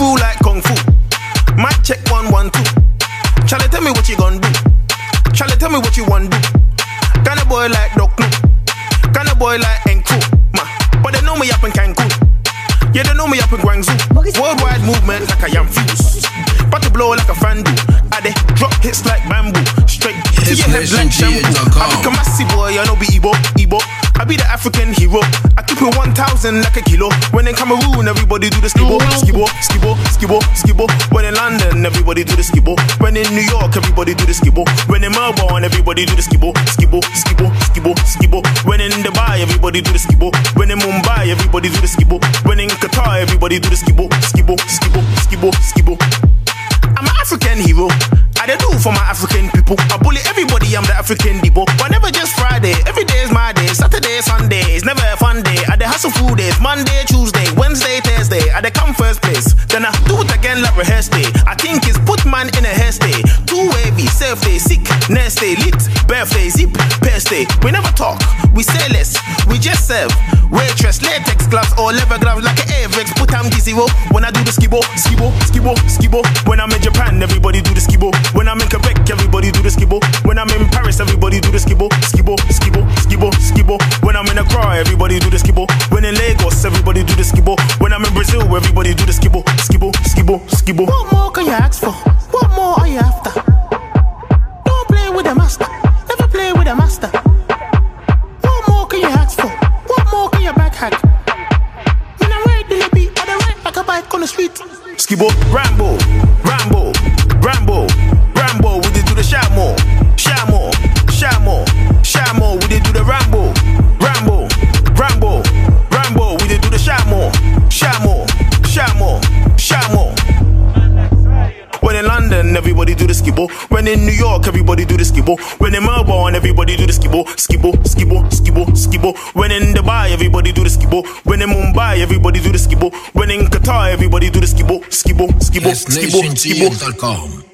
fool like kung fu. Mic check one one two. Charlie, tell me what you gonna do. Charlie, tell me what you wanna do. Kinda boy like Doc No. Kinda boy like Enku. Ma, but they know me up in Cancun. Yeah, they know me up in Guangzhou. Worldwide movement like I am fused. About to blow like a fan do. I they drop hits like bamboo. Straight to your head like shampoo. I be a massive boy, I know be Igbo, Igbo. I be the African hero. Keep 1,000 like a kilo. When in Cameroon, everybody do the skibo, skibo, skibo, skibo, skibo. When in London, everybody do the skibo. When in New York, everybody do the skibo. When in Melbourne, everybody do the skibo, skibo, skibo, skibo, skibo. When in Dubai, everybody do the skibo. When in Mumbai, everybody do the skibo. When in Qatar, everybody do the skibo, skibo, skibo, skibo, skibo. I'm an African hero. I do for my African people. I bully everybody, I'm the African Debo. But never just Friday. Every day is my day. Saturday, Sunday. It's never a fun day. Hustle food days. Monday, Tuesday, Wednesday, Thursday. I dey come first place. Then I do it again like rehearse day. I think it's put man in a hairstay. Too wavy, self day, sick, next day, lit, birthday, zip, pest day. We never talk, we say less, we just serve. Waitress, latex gloves or leather gloves like an Avex. Put on zero when I do the skibo, skibo, skibo, skibo. When I'm in Japan, the skibo, skibo, skibo, skibo, skibo. When I'm in a Accra, everybody do the skibo. When in Lagos, everybody do the skibo. When I'm in Brazil, everybody do the skibo, skibo, skibo, skibo. What more can you ask for? What more are you after? Don't play with the master. Never play with the master. What more can you ask for? What more can you back hack? When I ride the beat, I ride like a bike on the street. Skibo, Rambo, Rambo, Rambo, London, everybody do the skibo. When in New York, everybody do the skibo. When in Melbourne, everybody do the skibo. Skibo, skibo, skibo, skibo. When in Dubai, everybody do the skibo. When in Mumbai, everybody do the skibo. When in Qatar, everybody do the. Skibo, skibo, skibo, skibo. SNationGN.com.